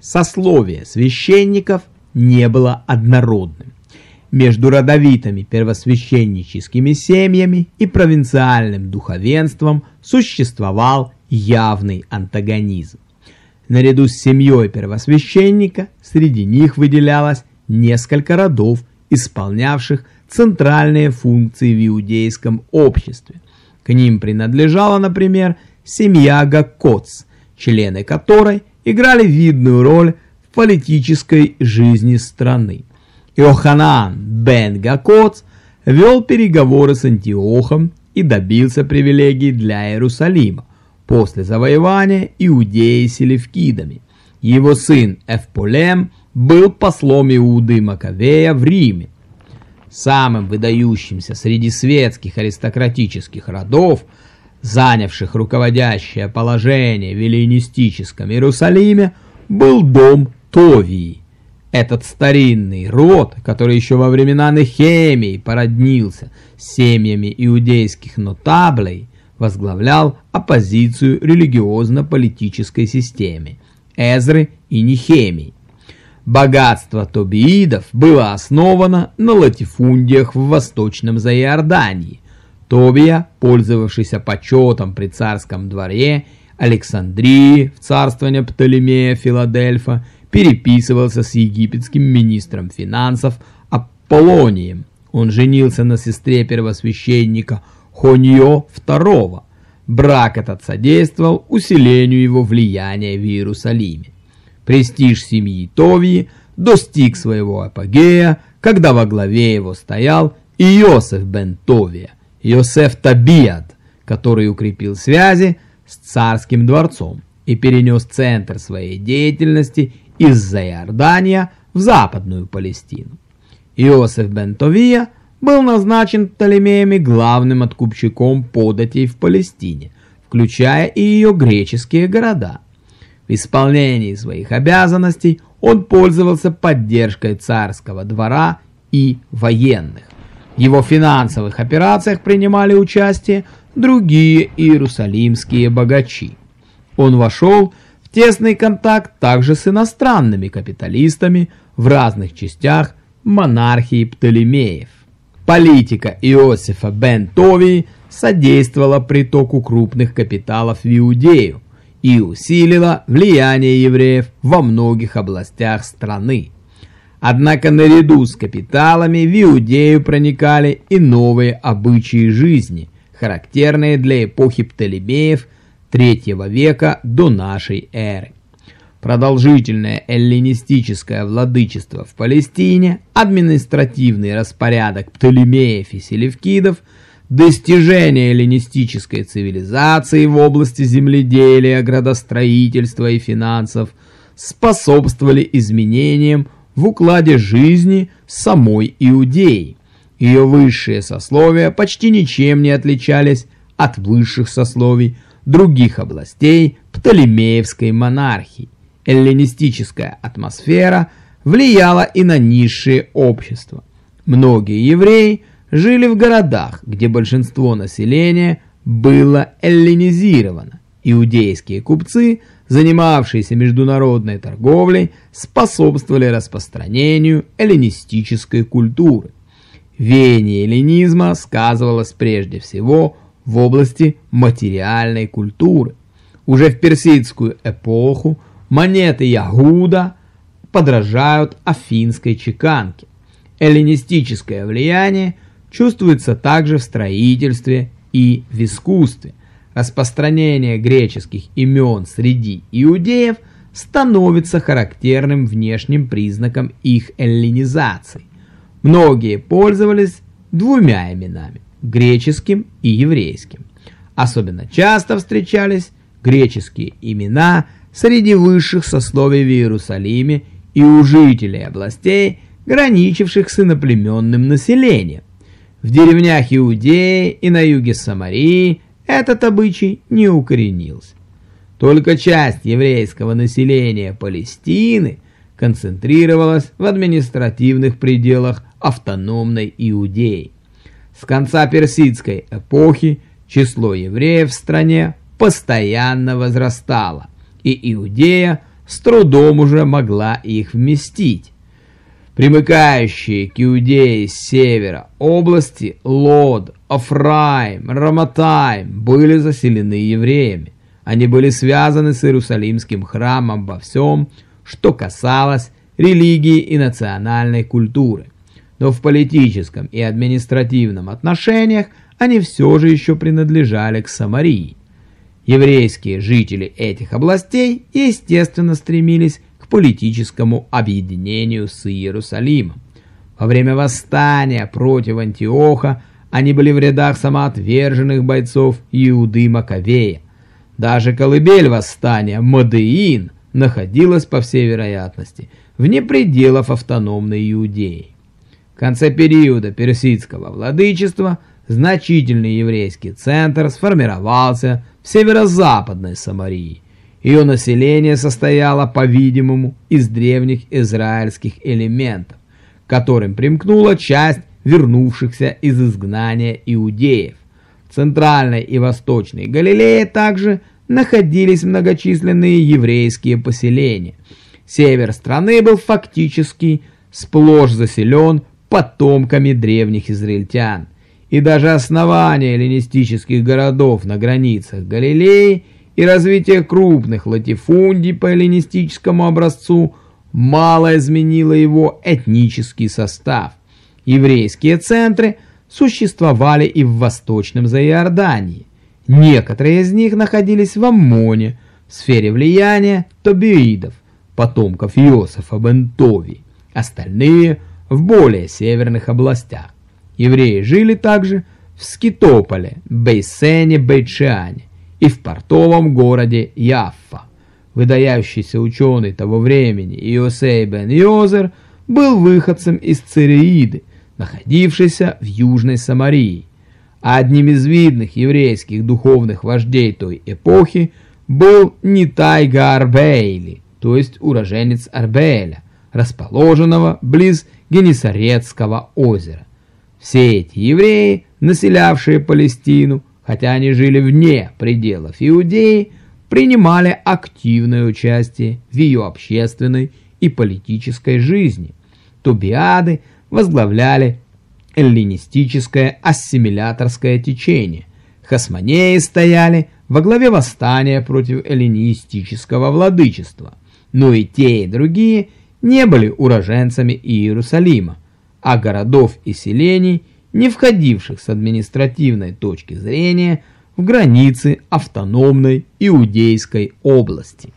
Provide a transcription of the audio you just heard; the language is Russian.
сословие священников не было однородным. Между родовитыми первосвященническими семьями и провинциальным духовенством существовал явный антагонизм. Наряду с семьей первосвященника среди них выделялось несколько родов, исполнявших центральные функции в иудейском обществе. К ним принадлежала, например, семья Гакоц, члены которой играли видную роль в политической жизни страны. Иоханан бен Гакоц вел переговоры с Антиохом и добился привилегий для Иерусалима после завоевания Иудеи селевкидами. Его сын Эвполем был послом Иуды Маковея в Риме. Самым выдающимся среди светских аристократических родов, занявших руководящее положение в эллинистическом Иерусалиме, был дом Товии. Этот старинный род, который еще во времена Нехемии породнился с семьями иудейских нотаблей, возглавлял оппозицию религиозно-политической системе Эзры и Нехемии. Богатство тобиидов было основано на латифундиях в Восточном Заиордании. Тобия, пользовавшийся почетом при царском дворе Александрии в царствование Птолемея Филадельфа, переписывался с египетским министром финансов Аполлонием. Он женился на сестре первосвященника Хоньо II. Брак этот содействовал усилению его влияния в Иерусалиме. Престиж семьи Товии достиг своего апогея, когда во главе его стоял Иосиф бен Товия, Иосиф Табиат, который укрепил связи с царским дворцом и перенес центр своей деятельности из-за Иордания в Западную Палестину. Иосиф бен Товия был назначен Птолемеями главным откупщиком податей в Палестине, включая и ее греческие города. В исполнении своих обязанностей он пользовался поддержкой царского двора и военных. Его финансовых операциях принимали участие другие иерусалимские богачи. Он вошел в тесный контакт также с иностранными капиталистами в разных частях монархии Птолемеев. Политика Иосифа бен Товии содействовала притоку крупных капиталов в Иудею и усилила влияние евреев во многих областях страны. Однако наряду с капиталами в Иудею проникали и новые обычаи жизни, характерные для эпохи Птолемеев III века до нашей эры. Продолжительное эллинистическое владычество в Палестине, административный распорядок Птолемеев и Селевкидов, достижение эллинистической цивилизации в области земледелия, градостроительства и финансов способствовали изменениям в укладе жизни самой Иудеи. Ее высшие сословия почти ничем не отличались от высших сословий других областей Птолемеевской монархии. Эллинистическая атмосфера влияла и на низшие общества. Многие евреи жили в городах, где большинство населения было эллинизировано. Иудейские купцы, занимавшиеся международной торговлей, способствовали распространению эллинистической культуры. Веяние эллинизма сказывалось прежде всего в области материальной культуры. Уже в персидскую эпоху монеты Ягуда подражают афинской чеканке. Эллинистическое влияние чувствуется также в строительстве и в искусстве. Распространение греческих имен среди иудеев становится характерным внешним признаком их эллинизации. Многие пользовались двумя именами – греческим и еврейским. Особенно часто встречались греческие имена среди высших сословий в Иерусалиме и у жителей областей, граничивших с иноплеменным населением. В деревнях Иудеи и на юге Самарии этот обычай не укоренился. Только часть еврейского населения Палестины концентрировалась в административных пределах автономной Иудеи. С конца персидской эпохи число евреев в стране постоянно возрастало, и Иудея с трудом уже могла их вместить. Примыкающие к Иудее с севера области Лод, Афраим, Раматаим были заселены евреями. Они были связаны с Иерусалимским храмом во всем, что касалось религии и национальной культуры. Но в политическом и административном отношениях они все же еще принадлежали к Самарии. Еврейские жители этих областей, естественно, стремились политическому объединению с Иерусалимом. Во время восстания против Антиоха они были в рядах самоотверженных бойцов Иуды Маковея. Даже колыбель восстания Мадеин находилась, по всей вероятности, вне пределов автономной Иудеи. В конце периода персидского владычества значительный еврейский центр сформировался в северо-западной Самарии. Ее население состояло, по-видимому, из древних израильских элементов, к которым примкнула часть вернувшихся из изгнания иудеев. В центральной и восточной Галилее также находились многочисленные еврейские поселения. Север страны был фактически сплошь заселен потомками древних израильтян и даже основание эллинистических городов на границах Галилеи и развитие крупных латифундий по эллинистическому образцу мало изменило его этнический состав. Еврейские центры существовали и в Восточном Заиордании. Некоторые из них находились в Аммоне, в сфере влияния тобиидов, потомков Иосифа Бентови, остальные в более северных областях. Евреи жили также в Скитополе, Бейсене, Бейчане и в портовом городе Яффа. Выдающийся ученый того времени Иосей бен Йозер был выходцем из Циреиды, находившейся в Южной Самарии. А одним из видных еврейских духовных вождей той эпохи был Нитайга Арбейли, то есть уроженец Арбеля, расположенного близ Генесарецкого озера. Все эти евреи, населявшие Палестину, хотя они жили вне пределов Иудеи, принимали активное участие в ее общественной и политической жизни. Тубиады возглавляли эллинистическое ассимиляторское течение. Хасмонеи стояли во главе восстания против эллинистического владычества. Но и те, и другие не были уроженцами Иерусалима а городов и селений, не входивших с административной точки зрения в границы автономной Иудейской области.